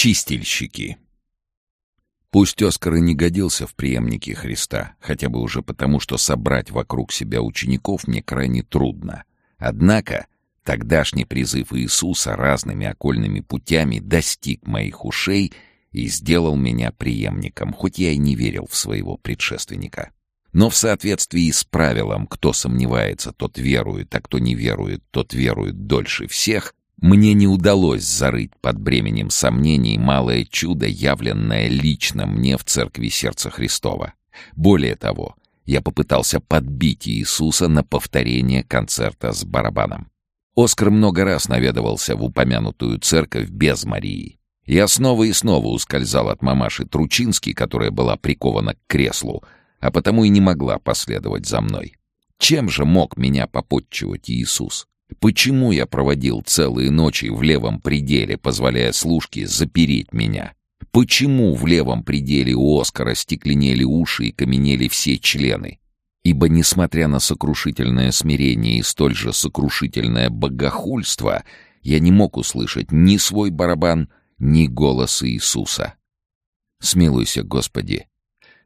Чистильщики. Пусть Оскар и не годился в преемнике Христа, хотя бы уже потому, что собрать вокруг себя учеников мне крайне трудно. Однако тогдашний призыв Иисуса разными окольными путями достиг моих ушей и сделал меня преемником, хоть я и не верил в своего предшественника. Но в соответствии с правилом «кто сомневается, тот верует, а кто не верует, тот верует дольше всех», мне не удалось зарыть под бременем сомнений малое чудо, явленное лично мне в церкви Сердца Христова. Более того, я попытался подбить Иисуса на повторение концерта с барабаном. Оскар много раз наведывался в упомянутую церковь без Марии. Я снова и снова ускользал от мамаши Тручински, которая была прикована к креслу, а потому и не могла последовать за мной. Чем же мог меня попотчевать Иисус? Почему я проводил целые ночи в левом пределе, позволяя служке запереть меня? Почему в левом пределе у Оскара стекленели уши и каменели все члены? Ибо, несмотря на сокрушительное смирение и столь же сокрушительное богохульство, я не мог услышать ни свой барабан, ни голос Иисуса. Смилуйся, Господи,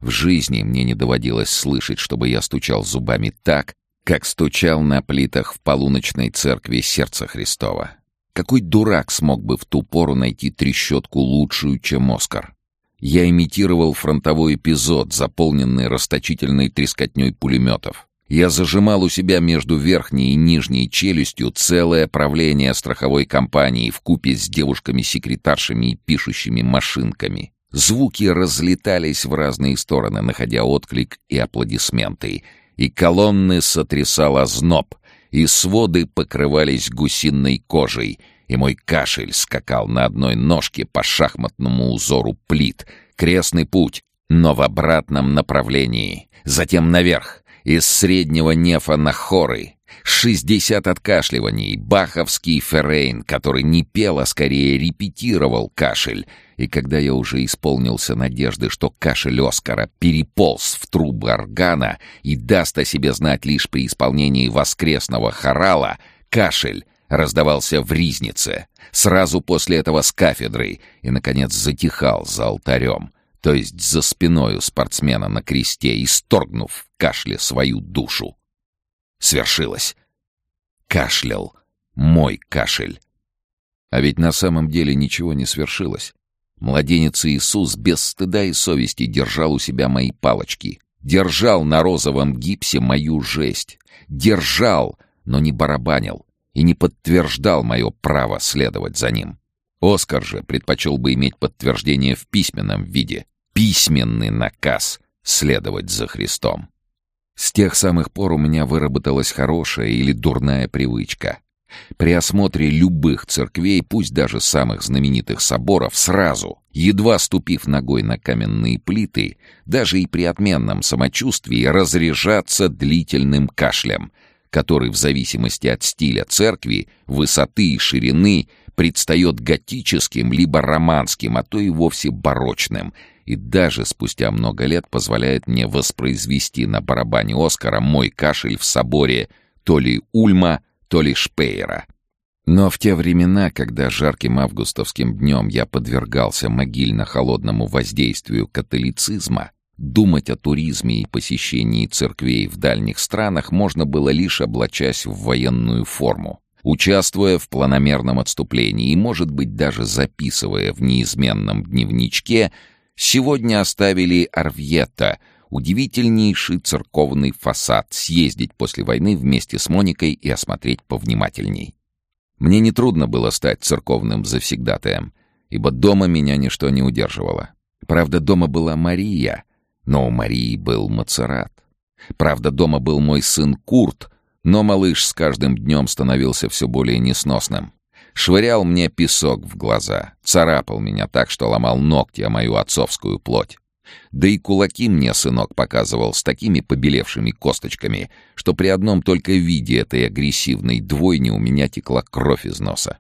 в жизни мне не доводилось слышать, чтобы я стучал зубами так, как стучал на плитах в полуночной церкви Сердца Христова. Какой дурак смог бы в ту пору найти трещотку лучшую, чем Оскар? Я имитировал фронтовой эпизод, заполненный расточительной трескотней пулеметов. Я зажимал у себя между верхней и нижней челюстью целое правление страховой компании в купе с девушками-секретаршами и пишущими машинками. Звуки разлетались в разные стороны, находя отклик и аплодисменты, и колонны сотрясал озноб, и своды покрывались гусиной кожей, и мой кашель скакал на одной ножке по шахматному узору плит, крестный путь, но в обратном направлении, затем наверх, из среднего нефа на хоры, шестьдесят откашливаний, баховский феррейн, который не пел, а скорее репетировал кашель, и когда я уже исполнился надежды, что кашель Оскара переполз в трубы органа и даст о себе знать лишь при исполнении воскресного хорала, кашель раздавался в ризнице, сразу после этого с кафедрой, и, наконец, затихал за алтарем, то есть за спиной у спортсмена на кресте, исторгнув в кашле свою душу. Свершилось. Кашлял. Мой кашель. А ведь на самом деле ничего не свершилось. Младенец Иисус без стыда и совести держал у себя мои палочки. Держал на розовом гипсе мою жесть. Держал, но не барабанил и не подтверждал мое право следовать за ним. Оскар же предпочел бы иметь подтверждение в письменном виде. Письменный наказ следовать за Христом. С тех самых пор у меня выработалась хорошая или дурная привычка при осмотре любых церквей, пусть даже самых знаменитых соборов, сразу, едва ступив ногой на каменные плиты, даже и при отменном самочувствии, разряжаться длительным кашлем, который в зависимости от стиля церкви, высоты и ширины предстает готическим либо романским, а то и вовсе барочным, и даже спустя много лет позволяет мне воспроизвести на барабане Оскара мой кашель в соборе то ли Ульма, то ли Шпейера. Но в те времена, когда жарким августовским днем я подвергался могильно-холодному воздействию католицизма, думать о туризме и посещении церквей в дальних странах можно было лишь облачась в военную форму, участвуя в планомерном отступлении и, может быть, даже записывая в неизменном дневничке «Сегодня оставили Арвьета», удивительнейший церковный фасад, съездить после войны вместе с Моникой и осмотреть повнимательней. Мне нетрудно было стать церковным завсегдатаем, ибо дома меня ничто не удерживало. Правда, дома была Мария, но у Марии был Мацерат. Правда, дома был мой сын Курт, но малыш с каждым днем становился все более несносным. Швырял мне песок в глаза, царапал меня так, что ломал ногти о мою отцовскую плоть. Да и кулаки мне сынок показывал с такими побелевшими косточками, что при одном только виде этой агрессивной двойни у меня текла кровь из носа.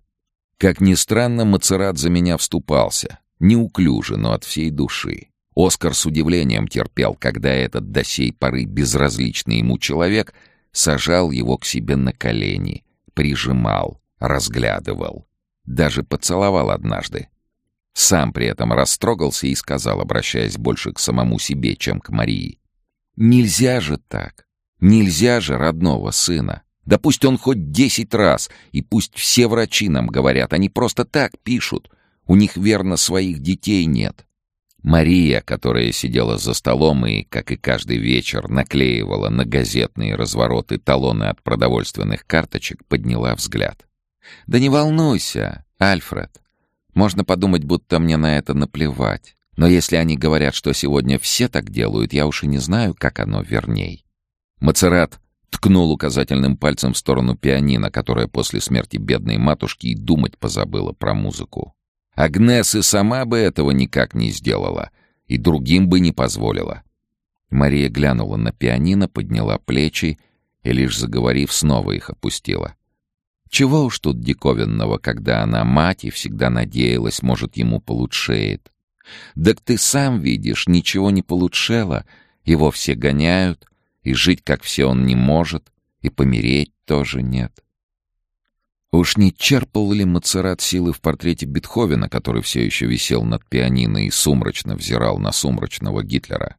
Как ни странно, Мацерат за меня вступался. Неуклюже, но от всей души. Оскар с удивлением терпел, когда этот до сей поры безразличный ему человек сажал его к себе на колени, прижимал, разглядывал. Даже поцеловал однажды. Сам при этом растрогался и сказал, обращаясь больше к самому себе, чем к Марии. «Нельзя же так! Нельзя же родного сына! Да пусть он хоть десять раз, и пусть все врачи нам говорят, они просто так пишут. У них, верно, своих детей нет. Мария, которая сидела за столом и, как и каждый вечер, наклеивала на газетные развороты талоны от продовольственных карточек, подняла взгляд. «Да не волнуйся, Альфред. Можно подумать, будто мне на это наплевать. Но если они говорят, что сегодня все так делают, я уж и не знаю, как оно верней». Мацерат ткнул указательным пальцем в сторону пианино, которое после смерти бедной матушки и думать позабыла про музыку. Агнес и сама бы этого никак не сделала, и другим бы не позволила. Мария глянула на пианино, подняла плечи и, лишь заговорив, снова их опустила. Чего уж тут диковинного, когда она мать и всегда надеялась, может, ему получшеет. Так ты сам видишь, ничего не получшело, его все гоняют, и жить, как все, он не может, и помереть тоже нет. Уж не черпал ли Мацерат силы в портрете Бетховена, который все еще висел над пианино и сумрачно взирал на сумрачного Гитлера?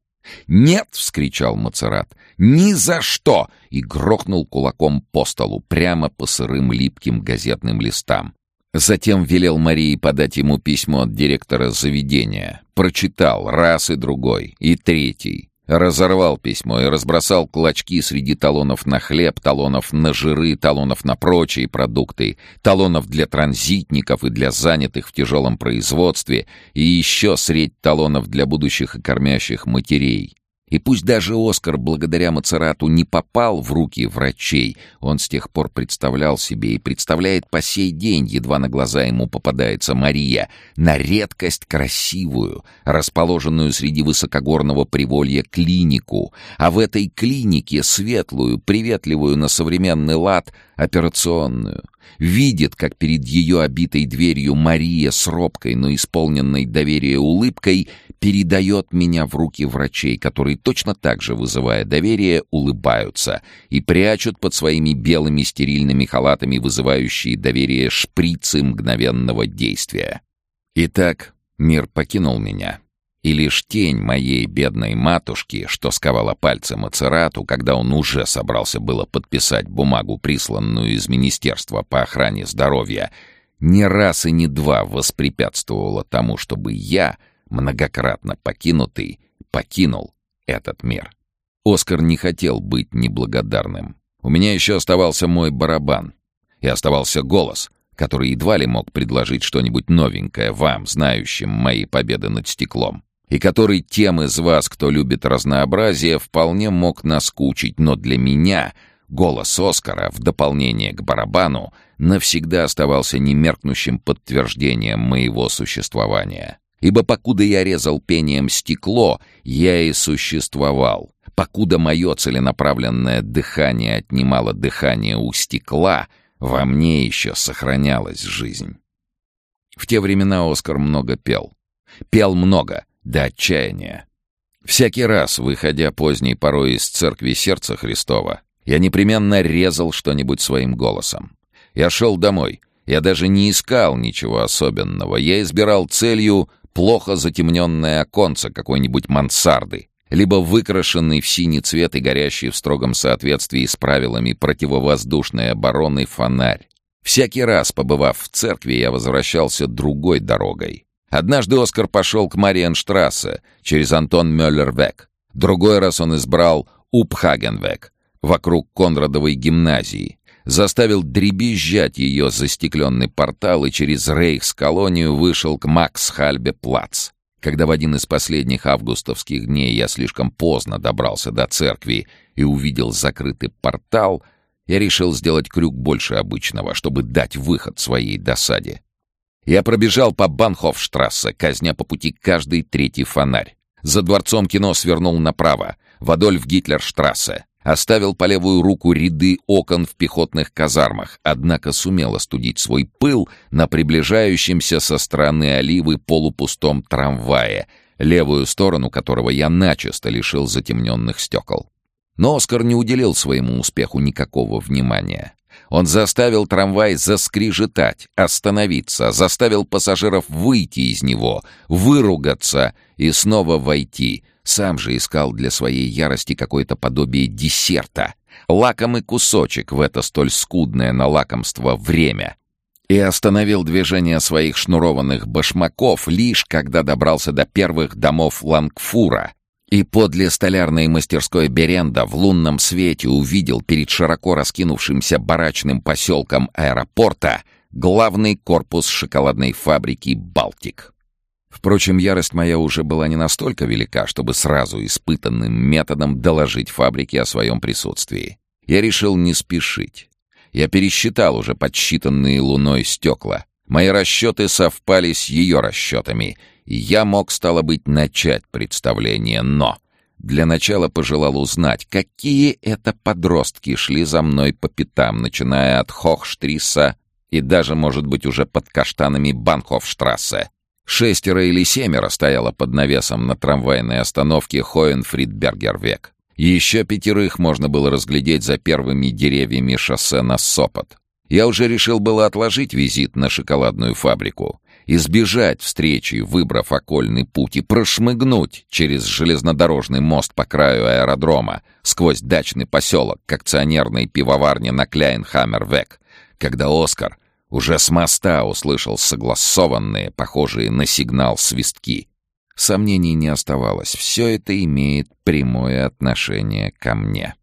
«Нет!» — вскричал Мацерат. «Ни за что!» и грохнул кулаком по столу, прямо по сырым липким газетным листам. Затем велел Марии подать ему письмо от директора заведения. Прочитал раз и другой, и третий. Разорвал письмо и разбросал клочки среди талонов на хлеб, талонов на жиры, талонов на прочие продукты, талонов для транзитников и для занятых в тяжелом производстве, и еще средь талонов для будущих и кормящих матерей. И пусть даже Оскар благодаря Мацерату не попал в руки врачей, он с тех пор представлял себе и представляет по сей день, едва на глаза ему попадается Мария, на редкость красивую, расположенную среди высокогорного приволья клинику, а в этой клинике светлую, приветливую на современный лад операционную. Видит, как перед ее обитой дверью Мария с робкой, но исполненной доверия улыбкой передает меня в руки врачей, которые точно так же, вызывая доверие, улыбаются и прячут под своими белыми стерильными халатами вызывающие доверие шприцы мгновенного действия. Итак, мир покинул меня. И лишь тень моей бедной матушки, что сковала пальцы Мацерату, когда он уже собрался было подписать бумагу, присланную из Министерства по охране здоровья, не раз и не два воспрепятствовала тому, чтобы я — многократно покинутый, покинул этот мир. Оскар не хотел быть неблагодарным. У меня еще оставался мой барабан. И оставался голос, который едва ли мог предложить что-нибудь новенькое вам, знающим мои победы над стеклом. И который тем из вас, кто любит разнообразие, вполне мог наскучить, но для меня голос Оскара, в дополнение к барабану, навсегда оставался немеркнущим подтверждением моего существования. Ибо покуда я резал пением стекло, я и существовал. Покуда мое целенаправленное дыхание отнимало дыхание у стекла, во мне еще сохранялась жизнь. В те времена Оскар много пел. Пел много, до отчаяния. Всякий раз, выходя поздней порой из церкви Сердца Христова, я непременно резал что-нибудь своим голосом. Я шел домой. Я даже не искал ничего особенного. Я избирал целью плохо затемненное оконце какой-нибудь мансарды, либо выкрашенный в синий цвет и горящий в строгом соответствии с правилами противовоздушной обороны фонарь. Всякий раз, побывав в церкви, я возвращался другой дорогой. Однажды Оскар пошел к Мариенштрассе через Антон Мюллервек. Другой раз он избрал Упхагенвек, вокруг Конрадовой гимназии, заставил дребезжать ее застекленный портал и через Рейхс-колонию вышел к Макс-Хальбе-Плац. Когда в один из последних августовских дней я слишком поздно добрался до церкви и увидел закрытый портал, я решил сделать крюк больше обычного, чтобы дать выход своей досаде. Я пробежал по Банхофштрассе, казня по пути каждый третий фонарь. За дворцом кино свернул направо, в Адольф-Гитлер-штрассе. Оставил по левую руку ряды окон в пехотных казармах, однако сумел остудить свой пыл на приближающемся со стороны Оливы полупустом трамвае, левую сторону которого я начисто лишил затемненных стекол. Но Оскар не уделил своему успеху никакого внимания. Он заставил трамвай заскрежетать, остановиться, заставил пассажиров выйти из него, выругаться и снова войти. Сам же искал для своей ярости какое-то подобие десерта. Лакомый кусочек в это столь скудное на лакомство время. И остановил движение своих шнурованных башмаков лишь когда добрался до первых домов Лангфура, и подле столярной мастерской Беренда в лунном свете увидел перед широко раскинувшимся барачным поселком аэропорта главный корпус шоколадной фабрики «Балтик». Впрочем, ярость моя уже была не настолько велика, чтобы сразу испытанным методом доложить фабрике о своем присутствии. Я решил не спешить. Я пересчитал уже подсчитанные луной стекла. Мои расчеты совпали с ее расчетами — я мог, стало быть, начать представление, но... Для начала пожелал узнать, какие это подростки шли за мной по пятам, начиная от Хохштрисса и даже, может быть, уже под каштанами Банхофштрассе. Шестеро или семеро стояло под навесом на трамвайной остановке Хоенфридбергервек. Еще пятерых можно было разглядеть за первыми деревьями шоссе на Сопот. Я уже решил было отложить визит на шоколадную фабрику, избежать встречи, выбрав окольный путь, и прошмыгнуть через железнодорожный мост по краю аэродрома, сквозь дачный поселок к акционерной пивоварне на Кляйнхаммервек, когда Оскар уже с моста услышал согласованные, похожие на сигнал свистки. Сомнений не оставалось, все это имеет прямое отношение ко мне.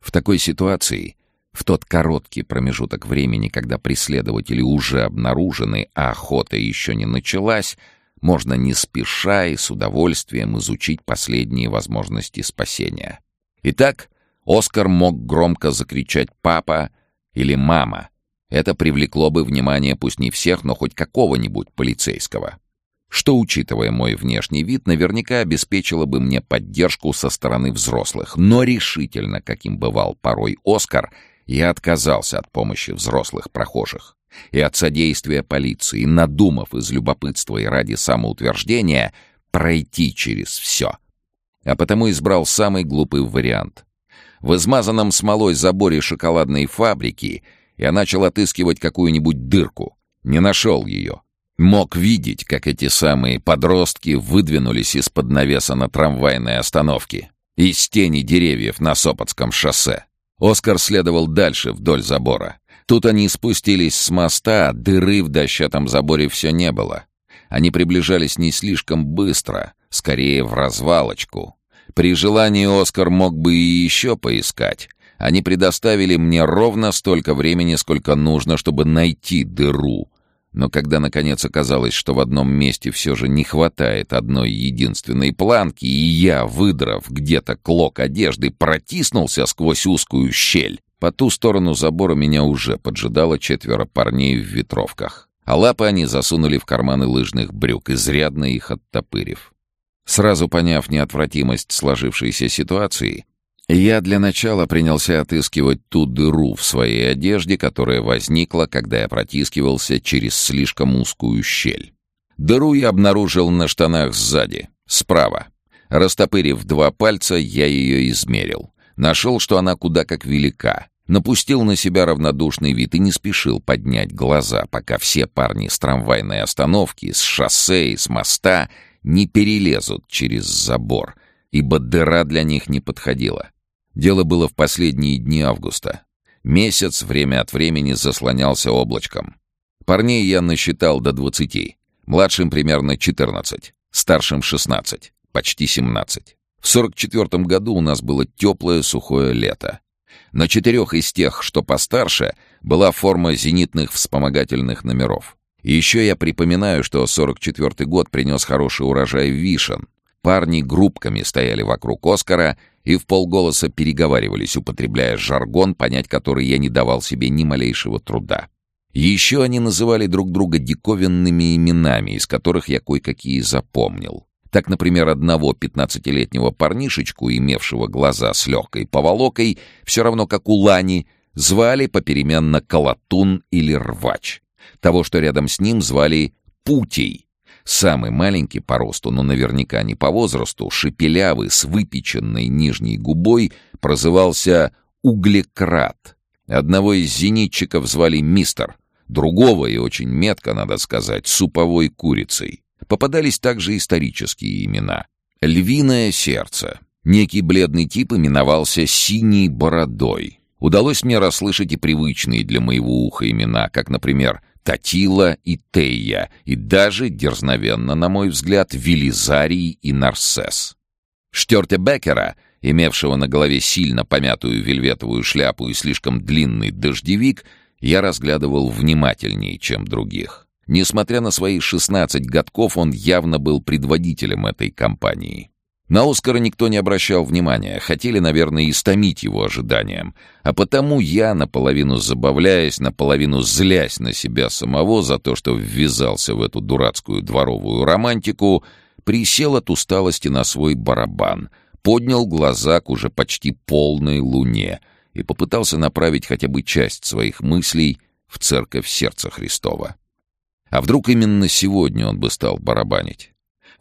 В такой ситуации в тот короткий промежуток времени, когда преследователи уже обнаружены, а охота еще не началась, можно не спеша и с удовольствием изучить последние возможности спасения. Итак, Оскар мог громко закричать «папа» или «мама». Это привлекло бы внимание пусть не всех, но хоть какого-нибудь полицейского. Что, учитывая мой внешний вид, наверняка обеспечило бы мне поддержку со стороны взрослых. Но решительно, каким бывал порой Оскар — я отказался от помощи взрослых прохожих и от содействия полиции, надумав из любопытства и ради самоутверждения пройти через все. А потому избрал самый глупый вариант. В измазанном смолой заборе шоколадной фабрики я начал отыскивать какую-нибудь дырку. Не нашел ее. Мог видеть, как эти самые подростки выдвинулись из-под навеса на трамвайной остановке, из тени деревьев на Сопотском шоссе. Оскар следовал дальше вдоль забора. Тут они спустились с моста, а дыры в дощатом заборе все не было. Они приближались не слишком быстро, скорее в развалочку. При желании Оскар мог бы и еще поискать. Они предоставили мне ровно столько времени, сколько нужно, чтобы найти дыру, но когда, наконец, оказалось, что в одном месте все же не хватает одной единственной планки, и я, выдрав где-то клок одежды, протиснулся сквозь узкую щель, по ту сторону забора меня уже поджидало четверо парней в ветровках. А лапы они засунули в карманы лыжных брюк, изрядно их оттопырив. Сразу поняв неотвратимость сложившейся ситуации, я для начала принялся отыскивать ту дыру в своей одежде, которая возникла, когда я протискивался через слишком узкую щель. Дыру я обнаружил на штанах сзади, справа. Растопырив два пальца, я ее измерил. Нашел, что она куда как велика. Напустил на себя равнодушный вид и не спешил поднять глаза, пока все парни с трамвайной остановки, с шоссе и с моста не перелезут через забор, ибо дыра для них не подходила. Дело было в последние дни августа. Месяц время от времени заслонялся облачком. Парней я насчитал до двадцати. Младшим примерно четырнадцать, старшим шестнадцать, почти семнадцать. В сорок четвертом году у нас было теплое сухое лето. На четырех из тех, что постарше, была форма зенитных вспомогательных номеров. Еще я припоминаю, что сорок четвертый год принес хороший урожай вишен. Парни группками стояли вокруг Оскара и в полголоса переговаривались, употребляя жаргон, понять который я не давал себе ни малейшего труда. Еще они называли друг друга диковинными именами, из которых я кое-какие запомнил. Так, например, одного пятнадцатилетнего парнишечку, имевшего глаза с легкой поволокой, все равно как у Лани, звали попеременно Колотун или Рвач. Того, что рядом с ним, звали Путей, Самый маленький по росту, но наверняка не по возрасту, шепелявый, с выпеченной нижней губой, прозывался «углекрат». Одного из зенитчиков звали Мистер, другого и очень метко, надо сказать, суповой курицей. Попадались также исторические имена. «Львиное сердце». Некий бледный тип именовался «Синей бородой». Удалось мне расслышать и привычные для моего уха имена, как, например, Татила и Тея, и даже, дерзновенно, на мой взгляд, Велизарий и Нарсес. Штёрте Беккера, имевшего на голове сильно помятую вельветовую шляпу и слишком длинный дождевик, я разглядывал внимательнее, чем других. Несмотря на свои 16 годков, он явно был предводителем этой компании. На Оскара никто не обращал внимания, хотели, наверное, истомить его ожиданием. А потому я, наполовину забавляясь, наполовину злясь на себя самого за то, что ввязался в эту дурацкую дворовую романтику, присел от усталости на свой барабан, поднял глаза к уже почти полной луне и попытался направить хотя бы часть своих мыслей в церковь сердца Христова. А вдруг именно сегодня он бы стал барабанить?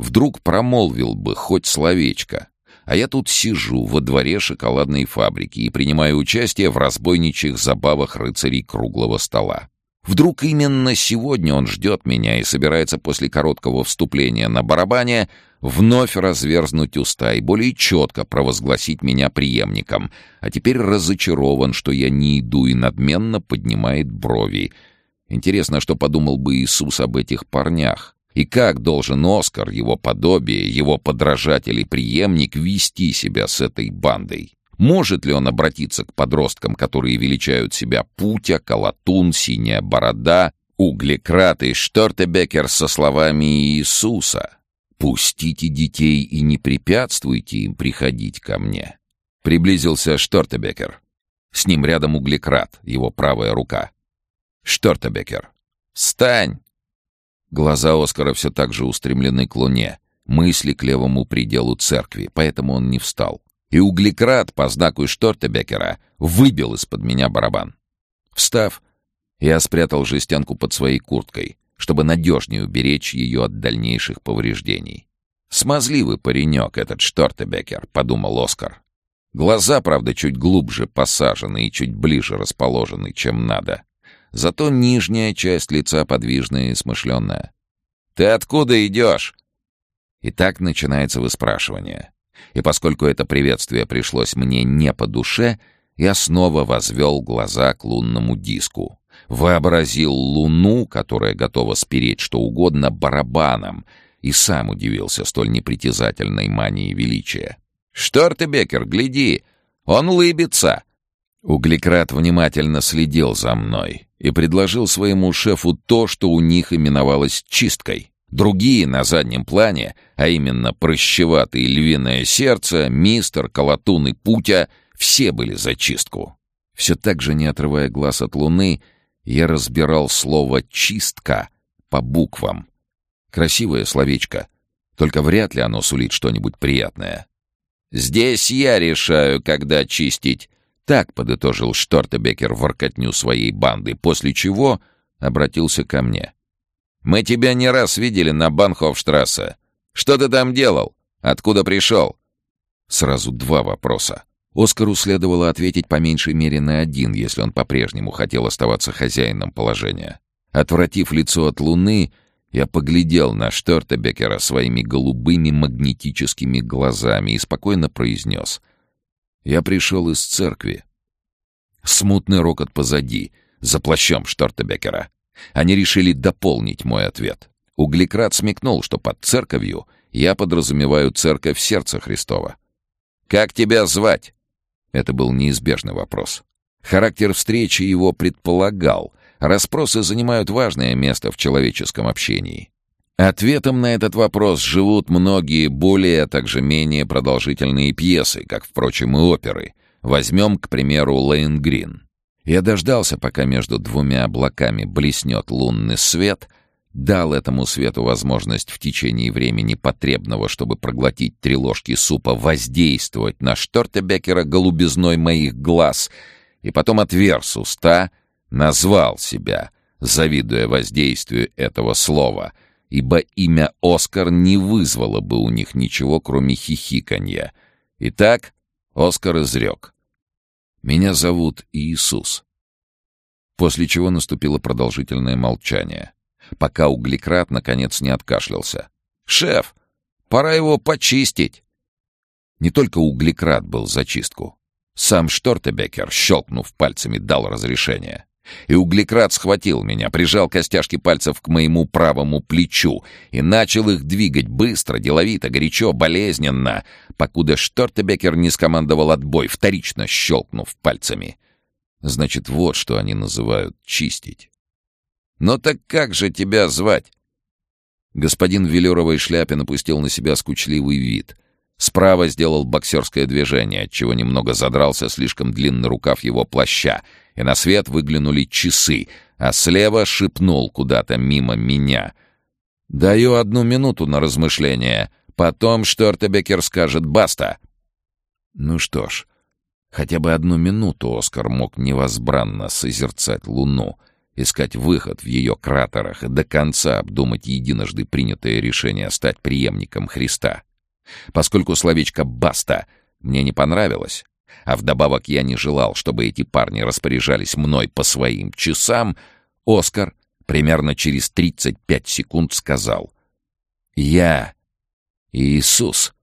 Вдруг промолвил бы хоть словечко. А я тут сижу во дворе шоколадной фабрики и принимаю участие в разбойничьих забавах рыцарей круглого стола. Вдруг именно сегодня он ждет меня и собирается после короткого вступления на барабане вновь разверзнуть уста и более четко провозгласить меня преемником, а теперь разочарован, что я не иду и надменно поднимает брови. Интересно, что подумал бы Иисус об этих парнях. И как должен Оскар, его подобие, его подражатель и преемник вести себя с этой бандой? Может ли он обратиться к подросткам, которые величают себя Путя, Колотун, Синяя Борода, Углекрат и Штортебекер со словами Иисуса? «Пустите детей и не препятствуйте им приходить ко мне». Приблизился Штортебекер. С ним рядом Углекрат, его правая рука. Штортебекер. «Встань!» Глаза Оскара все так же устремлены к луне, мысли к левому пределу церкви, поэтому он не встал. И углекрат по знаку Штортебекера выбил из-под меня барабан. Встав, я спрятал жестянку под своей курткой, чтобы надежнее уберечь ее от дальнейших повреждений. «Смазливый паренек этот Штортебекер», — подумал Оскар. Глаза, правда, чуть глубже посажены и чуть ближе расположены, чем надо. Зато нижняя часть лица подвижная и смышленная. «Ты откуда идешь?» И так начинается выспрашивание. И поскольку это приветствие пришлось мне не по душе, я снова возвел глаза к лунному диску. Вообразил луну, которая готова спереть что угодно барабаном, и сам удивился столь непритязательной мании величия. «Что ты, Бекер, гляди! Он улыбится!» Углекрат внимательно следил за мной и предложил своему шефу то, что у них именовалось «чисткой». Другие на заднем плане, а именно прыщеватые львиное сердце, мистер, колотун и путя, все были за чистку. Все так же, не отрывая глаз от луны, я разбирал слово «чистка» по буквам. Красивое словечко, только вряд ли оно сулит что-нибудь приятное. «Здесь я решаю, когда чистить», так подытожил Штортебекер воркотню своей банды, после чего обратился ко мне. «Мы тебя не раз видели на Банхофштрассе. Что ты там делал? Откуда пришел?» Сразу два вопроса. Оскару следовало ответить по меньшей мере на один, если он по-прежнему хотел оставаться хозяином положения. Отвратив лицо от луны, я поглядел на Штортебекера своими голубыми магнетическими глазами и спокойно произнес — я пришел из церкви. Смутный рокот позади, за плащом Штортебекера. Они решили дополнить мой ответ. Углекрат смекнул, что под церковью я подразумеваю церковь сердца Христова. «Как тебя звать?» Это был неизбежный вопрос. Характер встречи его предполагал. Расспросы занимают важное место в человеческом общении. Ответом на этот вопрос живут многие более, а также менее продолжительные пьесы, как, впрочем, и оперы. Возьмем, к примеру, Лейн Грин. Я дождался, пока между двумя облаками блеснет лунный свет, дал этому свету возможность в течение времени потребного, чтобы проглотить три ложки супа, воздействовать на Штортебекера голубизной моих глаз, и потом отверз уста, назвал себя, завидуя воздействию этого слова — ибо имя Оскар не вызвало бы у них ничего, кроме хихиканья. Итак, Оскар изрек. «Меня зовут Иисус. После чего наступило продолжительное молчание, пока углекрат наконец не откашлялся. «Шеф, пора его почистить!» Не только углекрат был за чистку. Сам Штортебекер, щелкнув пальцами, дал разрешение. И углекрат схватил меня, прижал костяшки пальцев к моему правому плечу и начал их двигать быстро, деловито, горячо, болезненно, покуда Штортебекер не скомандовал отбой, вторично щелкнув пальцами. Значит, вот что они называют чистить. «Ну так как же тебя звать?» Господин в велюровой шляпе напустил на себя скучливый вид. Справа сделал боксерское движение, отчего немного задрался слишком длинный рукав его плаща, и на свет выглянули часы, а слева шепнул куда-то мимо меня. «Даю одну минуту на размышление. Потом Штортебекер скажет «баста». Ну что ж, хотя бы одну минуту Оскар мог невозбранно созерцать Луну, искать выход в ее кратерах и до конца обдумать единожды принятое решение стать преемником Христа. Поскольку словечко «баста» мне не понравилось, а вдобавок я не желал, чтобы эти парни распоряжались мной по своим часам, Оскар примерно через 35 секунд сказал «Я Иисус».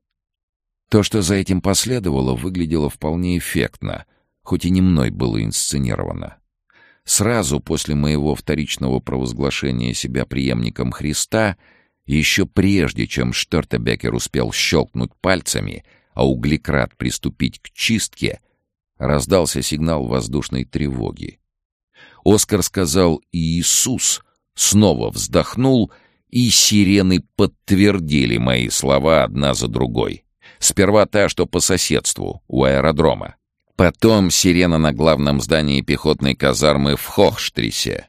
То, что за этим последовало, выглядело вполне эффектно, хоть и не мной было инсценировано. Сразу после моего вторичного провозглашения себя преемником Христа, еще прежде, чем Штертебекер успел щелкнуть пальцами — а углекрат приступить к чистке, раздался сигнал воздушной тревоги. Оскар сказал «Иисус», снова вздохнул, и сирены подтвердили мои слова одна за другой. Сперва та, что по соседству, у аэродрома. Потом сирена на главном здании пехотной казармы в Хохштрисе.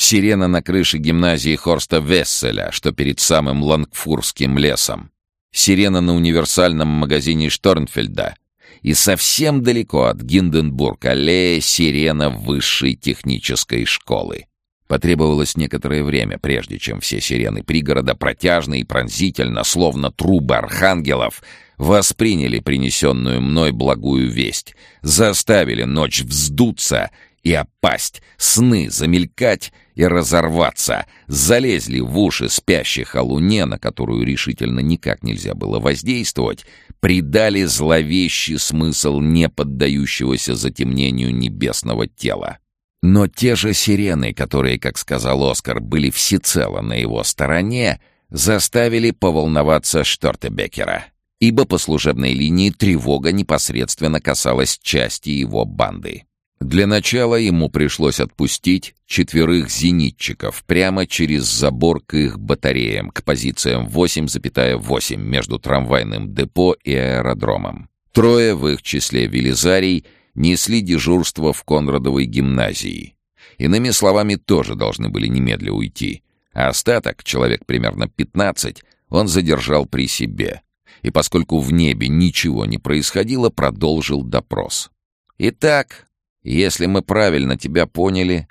Сирена на крыше гимназии Хорста Весселя, что перед самым Лангфурским лесом сирена на универсальном магазине Шторнфельда и совсем далеко от Гинденбург-аллея сирена высшей технической школы. Потребовалось некоторое время, прежде чем все сирены пригорода протяжно и пронзительно, словно трубы архангелов, восприняли принесенную мной благую весть, заставили ночь вздуться и опасть, сны замелькать и разорваться, залезли в уши спящих о луне, на которую решительно никак нельзя было воздействовать, придали зловещий смысл не поддающегося затемнению небесного тела. Но те же сирены, которые, как сказал Оскар, были всецело на его стороне, заставили поволноваться Штортебекера, ибо по служебной линии тревога непосредственно касалась части его банды. Для начала ему пришлось отпустить четверых зенитчиков прямо через забор к их батареям, к позициям 8,8 между трамвайным депо и аэродромом. Трое, в их числе Велизарий, несли дежурство в Конрадовой гимназии. Иными словами, тоже должны были немедля уйти. А остаток, человек примерно 15, он задержал при себе. И поскольку в небе ничего не происходило, продолжил допрос. «Итак, если мы правильно тебя поняли,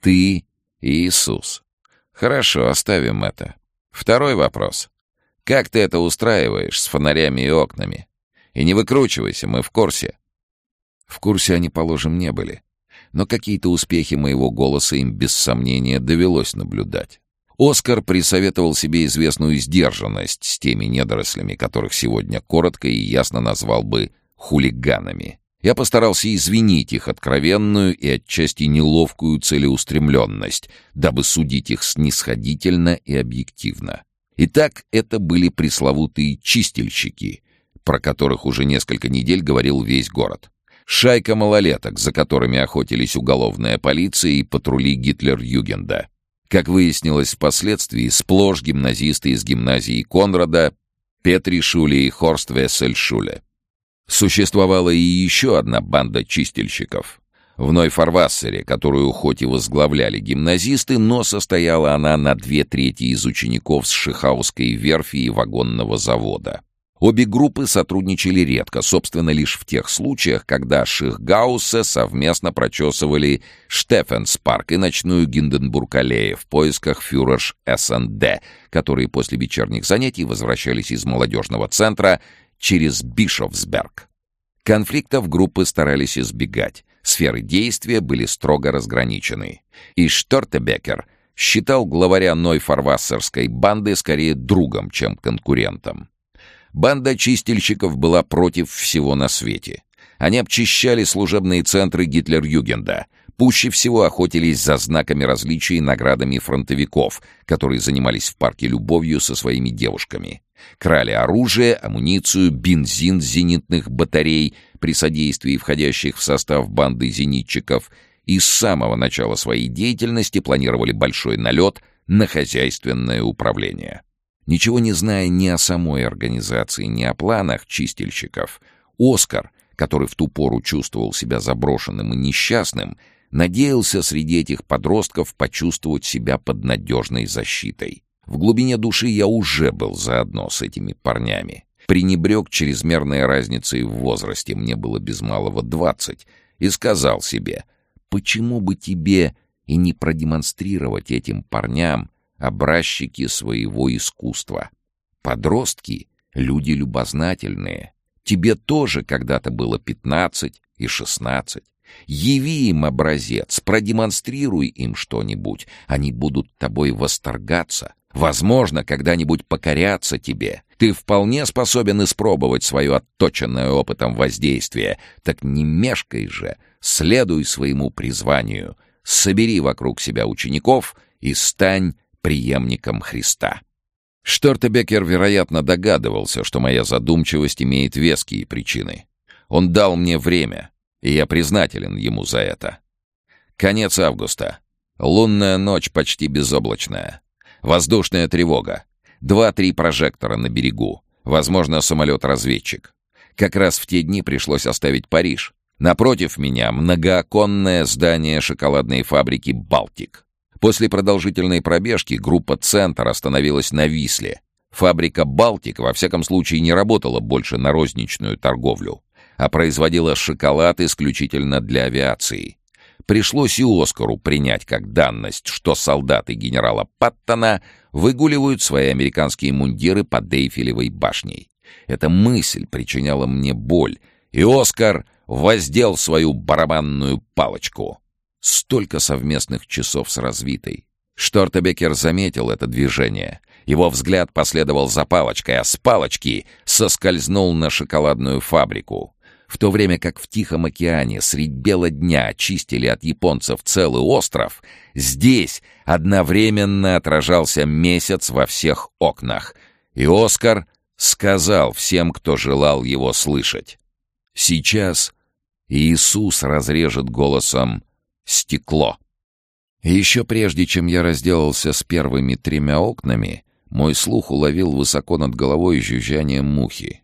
ты Иисус. Хорошо, оставим это. Второй вопрос. Как ты это устраиваешь с фонарями и окнами? И не выкручивайся, мы в курсе. В курсе они, положим, не были. Но какие-то успехи моего голоса им без сомнения довелось наблюдать. Оскар присоветовал себе известную сдержанность с теми недорослями, которых сегодня коротко и ясно назвал бы хулиганами. Я постарался извинить их откровенную и отчасти неловкую целеустремленность, дабы судить их снисходительно и объективно. Итак, это были пресловутые «чистильщики», про которых уже несколько недель говорил весь город. Шайка малолеток, за которыми охотились уголовная полиция и патрули Гитлер-Югенда. Как выяснилось впоследствии, сплошь гимназисты из гимназии Конрада, Петри Шуле и Хорст Вессель Шуле. Существовала и еще одна банда чистильщиков. В Нойфарвассере, которую хоть и возглавляли гимназисты, но состояла она на две трети из учеников с Шихауской верфи и вагонного завода. Обе группы сотрудничали редко, собственно, лишь в тех случаях, когда Шихгаусе совместно прочесывали Штефенспарк и ночную Гинденбург-аллею в поисках фюрерш СНД, которые после вечерних занятий возвращались из молодежного центра через Бишофсберг. Конфликтов группы старались избегать, Сферы действия были строго разграничены. И Штортебекер считал главаря Нойфарвассерской банды скорее другом, чем конкурентом. Банда чистильщиков была против всего на свете. Они обчищали служебные центры Гитлер-Югенда, пуще всего охотились за знаками различия и наградами фронтовиков, которые занимались в парке любовью со своими девушками. Крали оружие, амуницию, бензин зенитных батарей при содействии входящих в состав банды зенитчиков и с самого начала своей деятельности планировали большой налет на хозяйственное управление. Ничего не зная ни о самой организации, ни о планах чистильщиков, Оскар, который в ту пору чувствовал себя заброшенным и несчастным, надеялся среди этих подростков почувствовать себя под надежной защитой. В глубине души я уже был заодно с этими парнями. Пренебрег чрезмерной разницей в возрасте, мне было без малого двадцать, и сказал себе, почему бы тебе и не продемонстрировать этим парням образчики своего искусства. Подростки — люди любознательные. Тебе тоже когда-то было пятнадцать и шестнадцать. Яви им образец, продемонстрируй им что-нибудь. Они будут тобой восторгаться. Возможно, когда-нибудь покорятся тебе. Ты вполне способен испробовать свое отточенное опытом воздействие. Так не мешкай же, следуй своему призванию. Собери вокруг себя учеников и стань преемником Христа. Штортебекер, вероятно, догадывался, что моя задумчивость имеет веские причины. Он дал мне время, и я признателен ему за это. Конец августа. Лунная ночь почти безоблачная. Воздушная тревога. Два-три прожектора на берегу. Возможно, самолет-разведчик. Как раз в те дни пришлось оставить Париж. Напротив меня многооконное здание шоколадной фабрики «Балтик». После продолжительной пробежки группа «Центр» остановилась на Висле. Фабрика «Балтик» во всяком случае не работала больше на розничную торговлю, а производила шоколад исключительно для авиации. Пришлось и Оскару принять как данность, что солдаты генерала Паттона выгуливают свои американские мундиры под Эйфелевой башней. Эта мысль причиняла мне боль, и Оскар воздел свою барабанную палочку. Столько совместных часов с развитой. Штортебекер заметил это движение. Его взгляд последовал за палочкой, а с палочки соскользнул на шоколадную фабрику. В то время как в Тихом океане средь бела дня очистили от японцев целый остров, здесь одновременно отражался месяц во всех окнах. И Оскар сказал всем, кто желал его слышать. Сейчас Иисус разрежет голосом стекло. Еще прежде, чем я разделался с первыми тремя окнами, мой слух уловил высоко над головой жужжание мухи.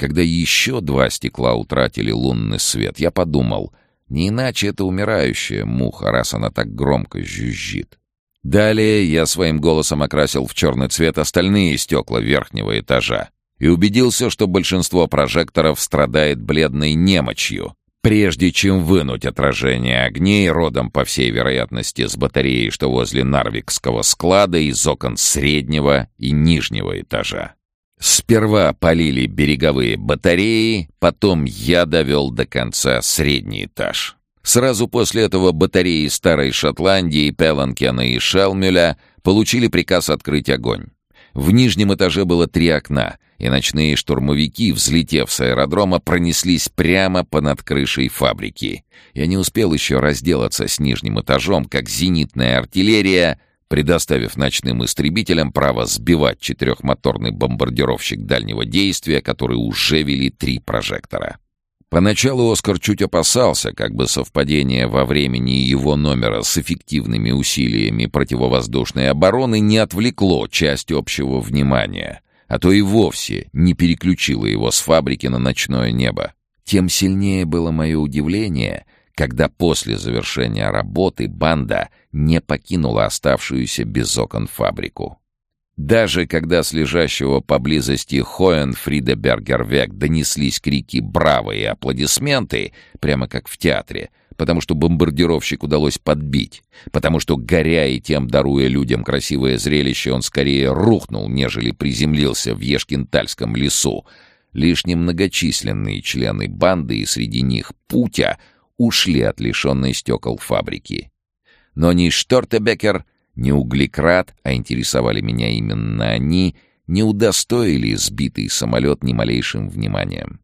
Когда еще два стекла утратили лунный свет, я подумал, не иначе это умирающая муха, раз она так громко жужжит. Далее я своим голосом окрасил в черный цвет остальные стекла верхнего этажа и убедился, что большинство прожекторов страдает бледной немочью, Прежде чем вынуть отражение огней, родом, по всей вероятности, с батареи, что возле Нарвикского склада, из окон среднего и нижнего этажа. Сперва полили береговые батареи, потом я довел до конца средний этаж. Сразу после этого батареи Старой Шотландии, Пеланкена и Шелмюля получили приказ открыть огонь. В нижнем этаже было три окна — и ночные штурмовики, взлетев с аэродрома, пронеслись прямо понад крышей фабрики. Я не успел еще разделаться с нижним этажом, как зенитная артиллерия, предоставив ночным истребителям право сбивать четырехмоторный бомбардировщик дальнего действия, который уже вели три прожектора. Поначалу Оскар чуть опасался, как бы совпадение во времени его номера с эффективными усилиями противовоздушной обороны не отвлекло часть общего внимания — а то и вовсе не переключила его с фабрики на ночное небо. Тем сильнее было мое удивление, когда после завершения работы банда не покинула оставшуюся без окон фабрику. Даже когда с лежащего поблизости Хоен Фридебергервек донеслись крики «Браво!» и аплодисменты, прямо как в театре, потому что бомбардировщик удалось подбить, потому что, горя и тем даруя людям красивое зрелище, он скорее рухнул, нежели приземлился в Ешкинтальском лесу. Лишь немногочисленные члены банды, и среди них Путя, ушли от лишенной стекол фабрики. Но ни Штортебекер, ни Углекрат, а интересовали меня именно они, не удостоили сбитый самолет ни малейшим вниманием.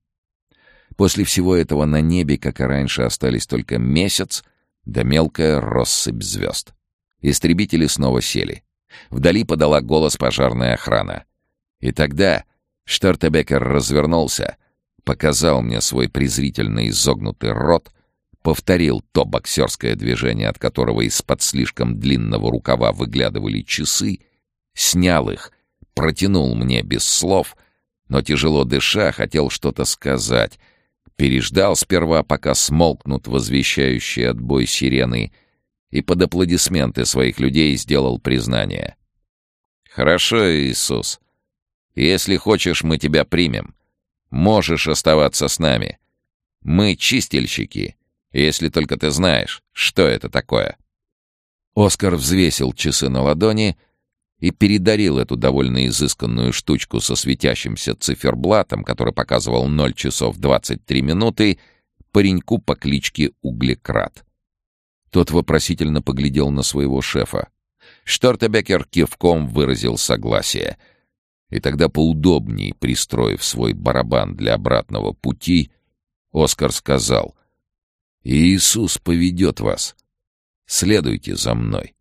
После всего этого на небе, как и раньше, остались только месяц да мелкая россыпь звезд. Истребители снова сели. Вдали подала голос пожарная охрана. И тогда Штортебекер развернулся, показал мне свой презрительно изогнутый рот, повторил то боксерское движение, от которого из-под слишком длинного рукава выглядывали часы, снял их, протянул мне без слов, но тяжело дыша хотел что-то сказать — переждал сперва, пока смолкнут возвещающие отбой сирены, и под аплодисменты своих людей сделал признание. «Хорошо, Иисус. Если хочешь, мы тебя примем. Можешь оставаться с нами. Мы чистильщики, если только ты знаешь, что это такое». Оскар взвесил часы на ладони и передарил эту довольно изысканную штучку со светящимся циферблатом, который показывал 0 часов 23 минуты, пареньку по кличке Углекрат. Тот вопросительно поглядел на своего шефа. Штортебекер кивком выразил согласие. И тогда, поудобней пристроив свой барабан для обратного пути, Оскар сказал, «Иисус поведет вас. Следуйте за мной».